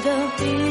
的冰。